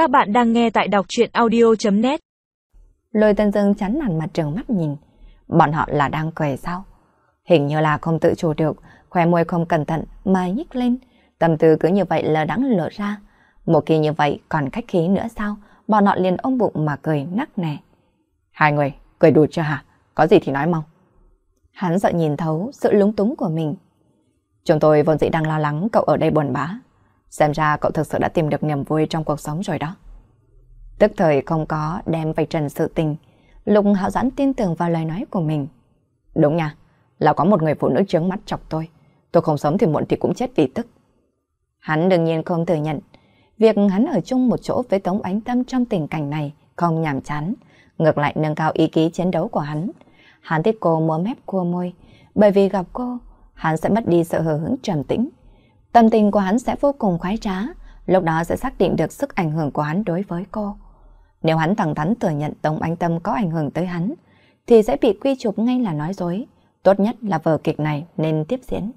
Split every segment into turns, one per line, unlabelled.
Các bạn đang nghe tại đọc chuyện audio.net
Lôi Tân Dương chắn nản mặt trường mắt nhìn. Bọn họ là đang cười sao? Hình như là không tự chủ được, khoe môi không cẩn thận mà nhích lên. Tâm tư cứ như vậy là đắng lộ ra. Một khi như vậy còn khách khí nữa sao? Bọn họ liền ôm bụng mà cười nắc nẻ. Hai người, cười đủ chưa hả? Có gì thì nói mau. Hắn sợ nhìn thấu sự lúng túng của mình. Chúng tôi vốn dĩ đang lo lắng cậu ở đây buồn bã. Xem ra cậu thực sự đã tìm được niềm vui trong cuộc sống rồi đó. Tức thời không có đem vạch trần sự tình, Lục Hạo Doãn tin tưởng vào lời nói của mình. Đúng nha, là có một người phụ nữ trướng mắt chọc tôi. Tôi không sống thì muộn thì cũng chết vì tức. Hắn đương nhiên không thừa nhận. Việc hắn ở chung một chỗ với Tống Ánh Tâm trong tình cảnh này không nhàm chán, ngược lại nâng cao ý chí chiến đấu của hắn. Hắn thích cô múa mép cua môi, bởi vì gặp cô, hắn sẽ mất đi sự hờ hững trầm tĩnh. Tâm tình của hắn sẽ vô cùng khoái trá, lúc đó sẽ xác định được sức ảnh hưởng của hắn đối với cô. Nếu hắn thẳng thắn thừa nhận Tống Anh Tâm có ảnh hưởng tới hắn, thì sẽ bị quy chụp ngay là nói dối. Tốt nhất là vở kịch này nên tiếp diễn.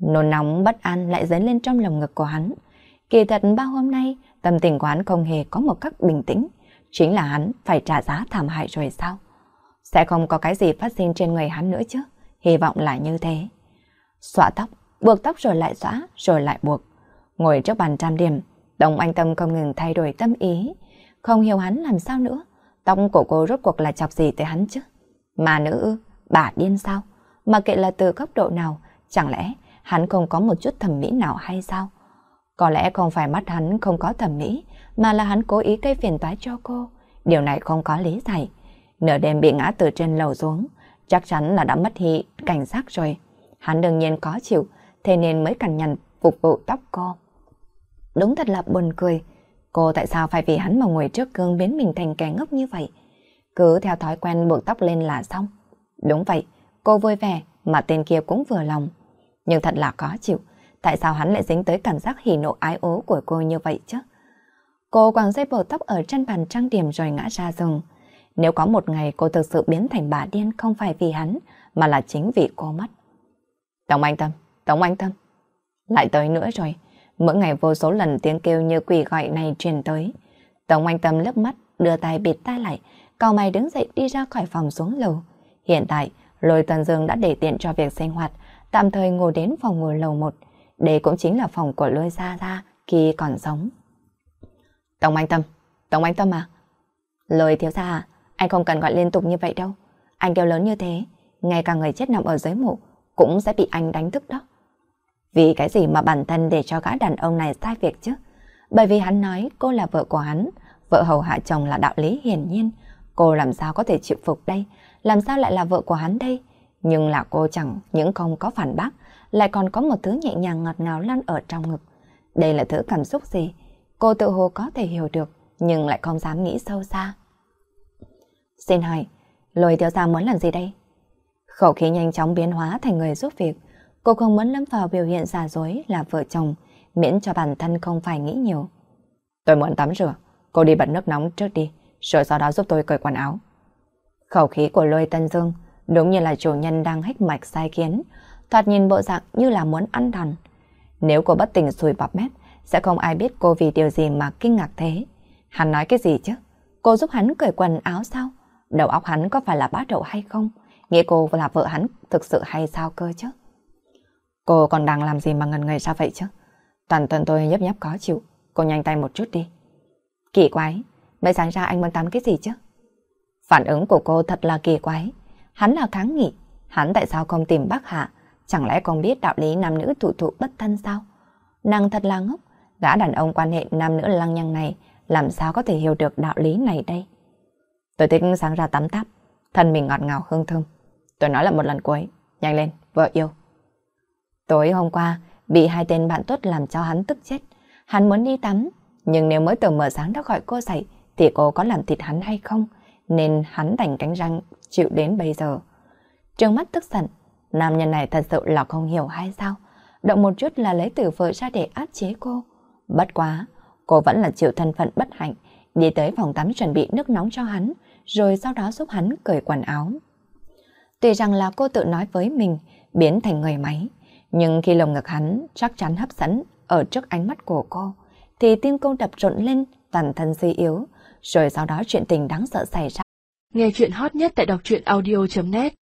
Nôn nóng bất an lại dấy lên trong lồng ngực của hắn. Kỳ thật bao hôm nay, tâm tình của hắn không hề có một cách bình tĩnh. Chính là hắn phải trả giá thảm hại rồi sao? Sẽ không có cái gì phát sinh trên người hắn nữa chứ. Hy vọng là như thế. Xọa tóc, buộc tóc rồi lại xóa, rồi lại buộc. Ngồi trước bàn trang điểm, Đồng Anh Tâm không ngừng thay đổi tâm ý. Không hiểu hắn làm sao nữa. Tóc của cô rốt cuộc là chọc gì tới hắn chứ? Mà nữ bà điên sao? Mà kệ là từ góc độ nào, chẳng lẽ hắn không có một chút thẩm mỹ nào hay sao? Có lẽ không phải mắt hắn không có thẩm mỹ, mà là hắn cố ý gây phiền toái cho cô. Điều này không có lý giải. Nửa đêm bị ngã từ trên lầu xuống, chắc chắn là đã mất hị cảnh giác rồi. Hắn đương nhiên có chịu, thế nên mới cằn nhằn phục vụ tóc cô. Đúng thật là buồn cười. Cô tại sao phải vì hắn mà ngồi trước gương biến mình thành kẻ ngốc như vậy? Cứ theo thói quen buộc tóc lên là xong. Đúng vậy, cô vui vẻ mà tên kia cũng vừa lòng. Nhưng thật là khó chịu, tại sao hắn lại dính tới cảm giác hỉ nộ ái ố của cô như vậy chứ? Cô quàng dây buộc tóc ở trên bàn trang điểm rồi ngã ra giường. Nếu có một ngày cô thực sự biến thành bà điên không phải vì hắn, mà là chính vì cô mất. Đồng Anh Tâm, Tống Anh Tâm. Lại tới nữa rồi. Mỗi ngày vô số lần tiếng kêu như quỷ gọi này truyền tới. Tống Anh Tâm lướt mắt, đưa tay bịt tai lại, cao mày đứng dậy đi ra khỏi phòng xuống lầu. Hiện tại, Lôi Tần Dương đã để tiện cho việc sinh hoạt, tạm thời ngồi đến phòng ngồi lầu một, Đây cũng chính là phòng của Lôi Gia Gia khi còn sống. Tống Anh Tâm, Tống Anh Tâm à? Lôi thiếu gia à, anh không cần gọi liên tục như vậy đâu. Anh kêu lớn như thế, ngay cả người chết nằm ở dưới mộ cũng sẽ bị anh đánh thức đó. Vì cái gì mà bản thân để cho gã đàn ông này sai việc chứ? Bởi vì hắn nói cô là vợ của hắn, vợ hầu hạ chồng là đạo lý hiển nhiên. Cô làm sao có thể chịu phục đây? Làm sao lại là vợ của hắn đây? Nhưng là cô chẳng những không có phản bác, lại còn có một thứ nhẹ nhàng ngọt ngào lan ở trong ngực. Đây là thứ cảm xúc gì? Cô tự hồ có thể hiểu được, nhưng lại không dám nghĩ sâu xa. Xin hỏi, lôi thiếu gia muốn làm gì đây? Khẩu khí nhanh chóng biến hóa thành người giúp việc. Cô không muốn lâm vào biểu hiện giả dối là vợ chồng, miễn cho bản thân không phải nghĩ nhiều. Tôi muốn tắm rửa, cô đi bật nước nóng trước đi, rồi sau đó giúp tôi cởi quần áo. Khẩu khí của lôi tân dương đúng như là chủ nhân đang hách mạch sai kiến, thoạt nhìn bộ dạng như là muốn ăn đòn. Nếu cô bất tỉnh sùi bọt mép, sẽ không ai biết cô vì điều gì mà kinh ngạc thế. Hắn nói cái gì chứ? Cô giúp hắn cởi quần áo sao? Đầu óc hắn có phải là bá đậu hay không? Nghĩ cô là vợ hắn thực sự hay sao cơ chứ? Cô còn đang làm gì mà ngần người ra vậy chứ? Toàn thân tôi nhấp nhấp khó chịu. Cô nhanh tay một chút đi. Kỳ quái, mấy sáng ra anh muốn tắm cái gì chứ? Phản ứng của cô thật là kỳ quái. Hắn là kháng nghị. Hắn tại sao không tìm bác Hạ? Chẳng lẽ không biết đạo lý nam nữ thụ thụ bất thân sao? Nàng thật là ngốc. Gã đàn ông quan hệ nam nữ lăng nhăng này làm sao có thể hiểu được đạo lý này đây? Tôi thích sáng ra tắm táp, thân mình ngọt ngào hương thơm. Tôi nói là một lần cuối, nhanh lên, vợ yêu. Tối hôm qua, bị hai tên bạn tốt làm cho hắn tức chết. Hắn muốn đi tắm, nhưng nếu mới từ mở sáng đã gọi cô dậy, thì cô có làm thịt hắn hay không? Nên hắn đành cánh răng chịu đến bây giờ. Trương mắt tức giận, nam nhân này thật sự là không hiểu hay sao? Động một chút là lấy từ vợ ra để áp chế cô. Bất quá, cô vẫn là chịu thân phận bất hạnh, đi tới phòng tắm chuẩn bị nước nóng cho hắn, rồi sau đó giúp hắn cởi quần áo. Tuy rằng là cô tự nói với mình, biến thành người máy, nhưng khi lồng ngực hắn chắc chắn hấp dẫn ở trước ánh mắt của cô, thì tim cô đập rộn lên toàn thân suy yếu, rồi sau đó chuyện tình đáng sợ xảy ra.
Nghe chuyện hot nhất tại đọc truyện audio.net